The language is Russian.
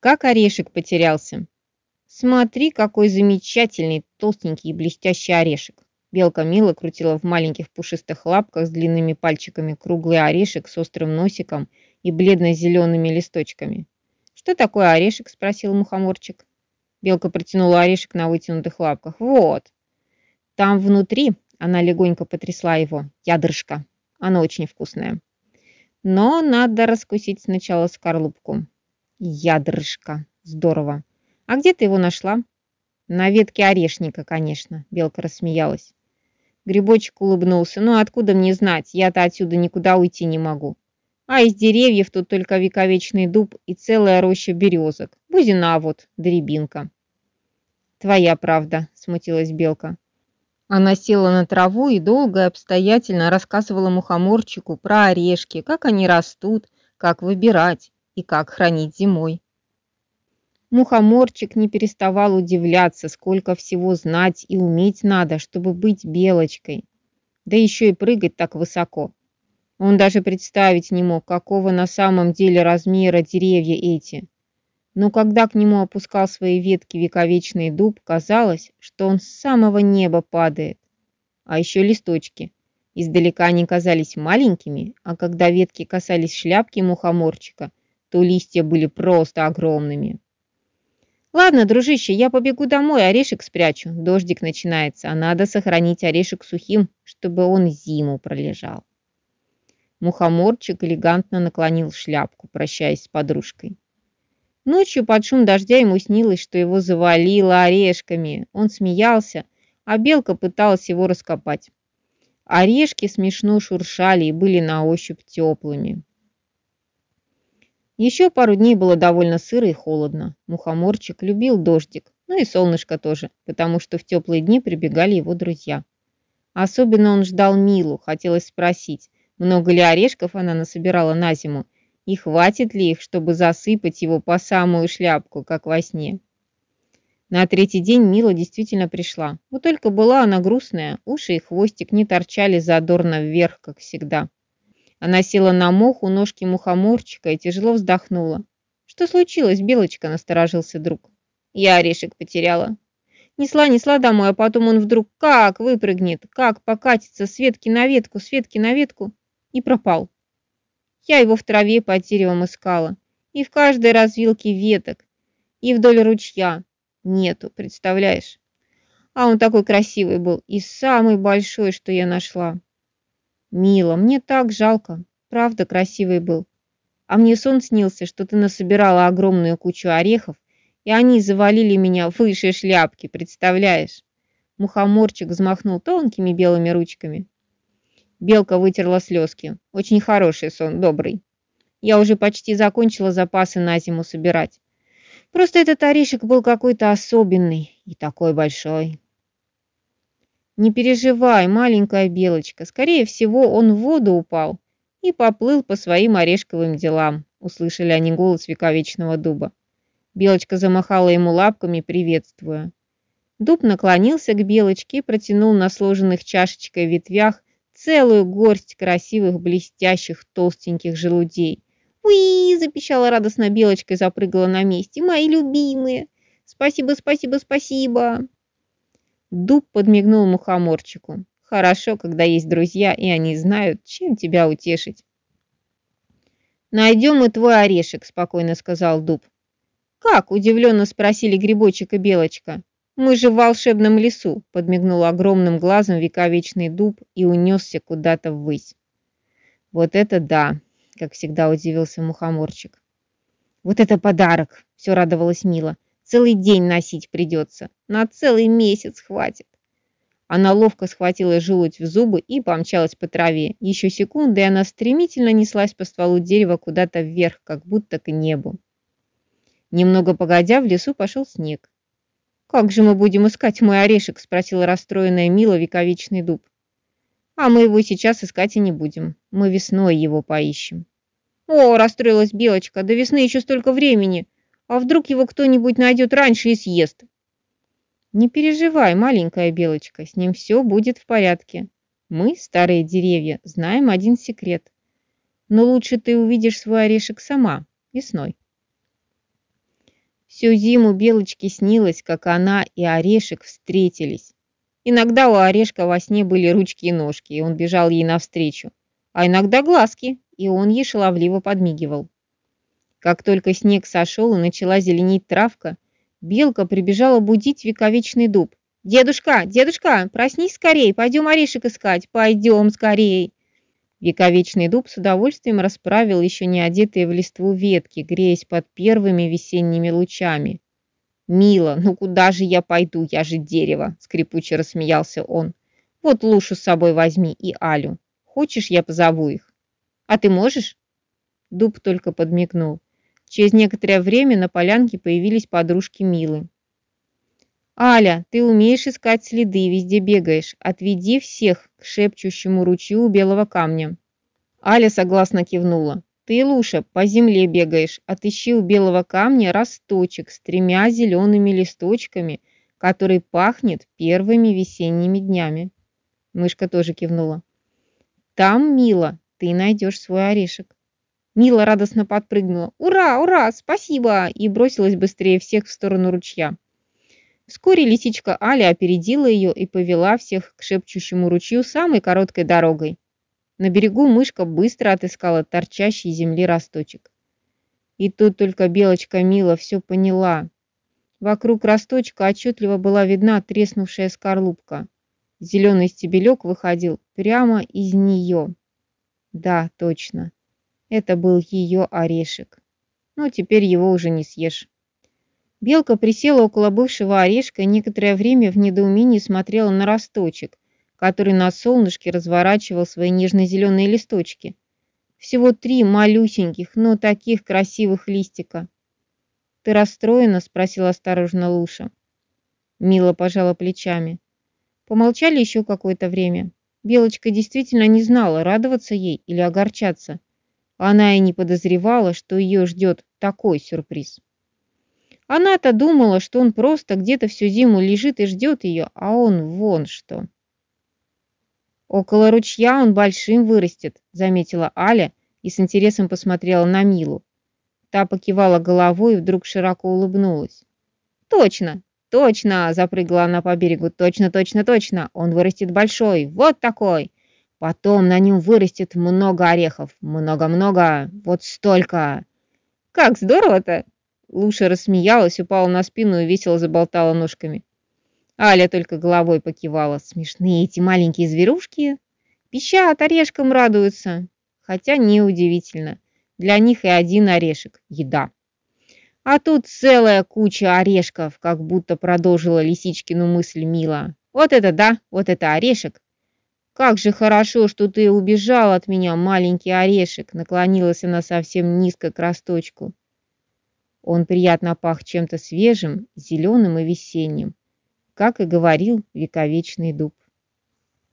Как орешек потерялся. Смотри, какой замечательный, толстенький и блестящий орешек. Белка мило крутила в маленьких пушистых лапках с длинными пальчиками круглый орешек с острым носиком и бледно-зелеными листочками. «Что такое орешек?» – спросил мухоморчик. Белка протянула орешек на вытянутых лапках. «Вот! Там внутри она легонько потрясла его. Ядрышко. Оно очень вкусное. Но надо раскусить сначала скорлупку. Ядрышко. Здорово. А где ты его нашла? На ветке орешника, конечно. Белка рассмеялась. Грибочек улыбнулся. Ну, откуда мне знать? Я-то отсюда никуда уйти не могу. А из деревьев тут только вековечный дуб и целая роща березок. Бузина вот, дребинка. Твоя правда, смутилась Белка. Она села на траву и долго и обстоятельно рассказывала мухоморчику про орешки, как они растут, как выбирать и как хранить зимой. Мухоморчик не переставал удивляться, сколько всего знать и уметь надо, чтобы быть белочкой. Да еще и прыгать так высоко. Он даже представить не мог, какого на самом деле размера деревья эти но когда к нему опускал свои ветки вековечный дуб, казалось, что он с самого неба падает. А еще листочки. Издалека они казались маленькими, а когда ветки касались шляпки мухоморчика, то листья были просто огромными. «Ладно, дружище, я побегу домой, орешек спрячу. Дождик начинается, а надо сохранить орешек сухим, чтобы он зиму пролежал». Мухоморчик элегантно наклонил шляпку, прощаясь с подружкой. Ночью под шум дождя ему снилось, что его завалило орешками. Он смеялся, а белка пыталась его раскопать. Орешки смешно шуршали и были на ощупь теплыми. Еще пару дней было довольно сыро и холодно. Мухоморчик любил дождик, ну и солнышко тоже, потому что в теплые дни прибегали его друзья. Особенно он ждал Милу, хотелось спросить, много ли орешков она насобирала на зиму, и хватит ли их, чтобы засыпать его по самую шляпку, как во сне. На третий день Мила действительно пришла. Вот только была она грустная, уши и хвостик не торчали задорно вверх, как всегда. Она села на мох у ножки мухоморчика и тяжело вздохнула. «Что случилось, Белочка?» – насторожился друг. «Я орешек потеряла». Несла, несла домой, а потом он вдруг как выпрыгнет, как покатится с ветки на ветку, с ветки на ветку и пропал. Я его в траве под деревом искала. И в каждой развилке веток. И вдоль ручья. Нету, представляешь? А он такой красивый был. И самый большой, что я нашла. Мила, мне так жалко. Правда, красивый был. А мне сон снился, что ты насобирала огромную кучу орехов, и они завалили меня выше шляпки, представляешь? Мухоморчик взмахнул тонкими белыми ручками. Белка вытерла слезки. Очень хороший сон, добрый. Я уже почти закончила запасы на зиму собирать. Просто этот орешек был какой-то особенный и такой большой. Не переживай, маленькая белочка. Скорее всего, он в воду упал и поплыл по своим орешковым делам, услышали они голос вековечного дуба. Белочка замахала ему лапками, приветствуя. Дуб наклонился к белочке и протянул на сложенных чашечкой ветвях целую горсть красивых, блестящих, толстеньких желудей. «Уи!» – запищала радостно белочка и запрыгала на месте. «Мои любимые! Спасибо, спасибо, спасибо!» Дуб подмигнул мухоморчику. «Хорошо, когда есть друзья, и они знают, чем тебя утешить». «Найдем мы твой орешек», – спокойно сказал Дуб. «Как?» – удивленно спросили Грибочек и Белочка. «Мы же в волшебном лесу», — подмигнул огромным глазом вековечный дуб и унесся куда-то ввысь. «Вот это да!» — как всегда удивился мухоморчик. «Вот это подарок!» — все радовалась Мила. «Целый день носить придется. На целый месяц хватит». Она ловко схватила желудь в зубы и помчалась по траве. Еще секунды, и она стремительно неслась по стволу дерева куда-то вверх, как будто к небу. Немного погодя, в лесу пошел снег. «Как же мы будем искать мой орешек?» – спросила расстроенная Мила вековечный дуб. «А мы его сейчас искать и не будем. Мы весной его поищем». «О!» – расстроилась Белочка. «До весны еще столько времени. А вдруг его кто-нибудь найдет раньше и съест?» «Не переживай, маленькая Белочка, с ним все будет в порядке. Мы, старые деревья, знаем один секрет. Но лучше ты увидишь свой орешек сама, весной». Всю зиму Белочке снилось, как она и Орешек встретились. Иногда у Орешка во сне были ручки и ножки, и он бежал ей навстречу, а иногда глазки, и он ей шаловливо подмигивал. Как только снег сошел и начала зеленеть травка, Белка прибежала будить вековечный дуб. «Дедушка, дедушка, проснись скорей, пойдем орешек искать, пойдем скорей!» Вековечный дуб с удовольствием расправил еще не одетые в листву ветки, греясь под первыми весенними лучами. «Мила, ну куда же я пойду, я же дерево!» — скрипуче рассмеялся он. «Вот Лушу с собой возьми и Алю. Хочешь, я позову их?» «А ты можешь?» Дуб только подмигнул. Через некоторое время на полянке появились подружки Милы. «Аля, ты умеешь искать следы, везде бегаешь. Отведи всех к шепчущему ручью белого камня». Аля согласно кивнула. Ты, Луша, по земле бегаешь, отыщи у белого камня росточек с тремя зелеными листочками, который пахнет первыми весенними днями. Мышка тоже кивнула. Там, Мила, ты найдешь свой орешек. Мила радостно подпрыгнула. «Ура, ура, спасибо!» и бросилась быстрее всех в сторону ручья. Вскоре лисичка Аля опередила ее и повела всех к шепчущему ручью самой короткой дорогой. На берегу мышка быстро отыскала торчащий земли росточек. И тут только белочка Мила все поняла. Вокруг росточка отчетливо была видна треснувшая скорлупка. Зеленый стебелек выходил прямо из нее. Да, точно. Это был ее орешек. Но теперь его уже не съешь. Белка присела около бывшего орешка и некоторое время в недоумении смотрела на росточек, который на солнышке разворачивал свои нежно-зеленые листочки. Всего три малюсеньких, но таких красивых листика. «Ты расстроена?» – спросила осторожно Луша. Мила пожала плечами. Помолчали еще какое-то время. Белочка действительно не знала, радоваться ей или огорчаться. Она и не подозревала, что ее ждет такой сюрприз. Она-то думала, что он просто где-то всю зиму лежит и ждет ее, а он вон что. «Около ручья он большим вырастет», — заметила Аля и с интересом посмотрела на Милу. Та покивала головой и вдруг широко улыбнулась. «Точно, точно!» — запрыгала она по берегу. «Точно, точно, точно! Он вырастет большой, вот такой! Потом на нем вырастет много орехов, много-много, вот столько!» «Как здорово-то!» Луша рассмеялась, упала на спину и весело заболтала ножками. Аля только головой покивала. Смешные эти маленькие зверушки. Пищат, орешком радуются. Хотя неудивительно. Для них и один орешек – еда. А тут целая куча орешков, как будто продолжила Лисичкину мысль Мила. Вот это да, вот это орешек. Как же хорошо, что ты убежал от меня, маленький орешек, наклонилась она совсем низко к росточку. Он приятно пах чем-то свежим, зеленым и весенним как и говорил вековечный дуб.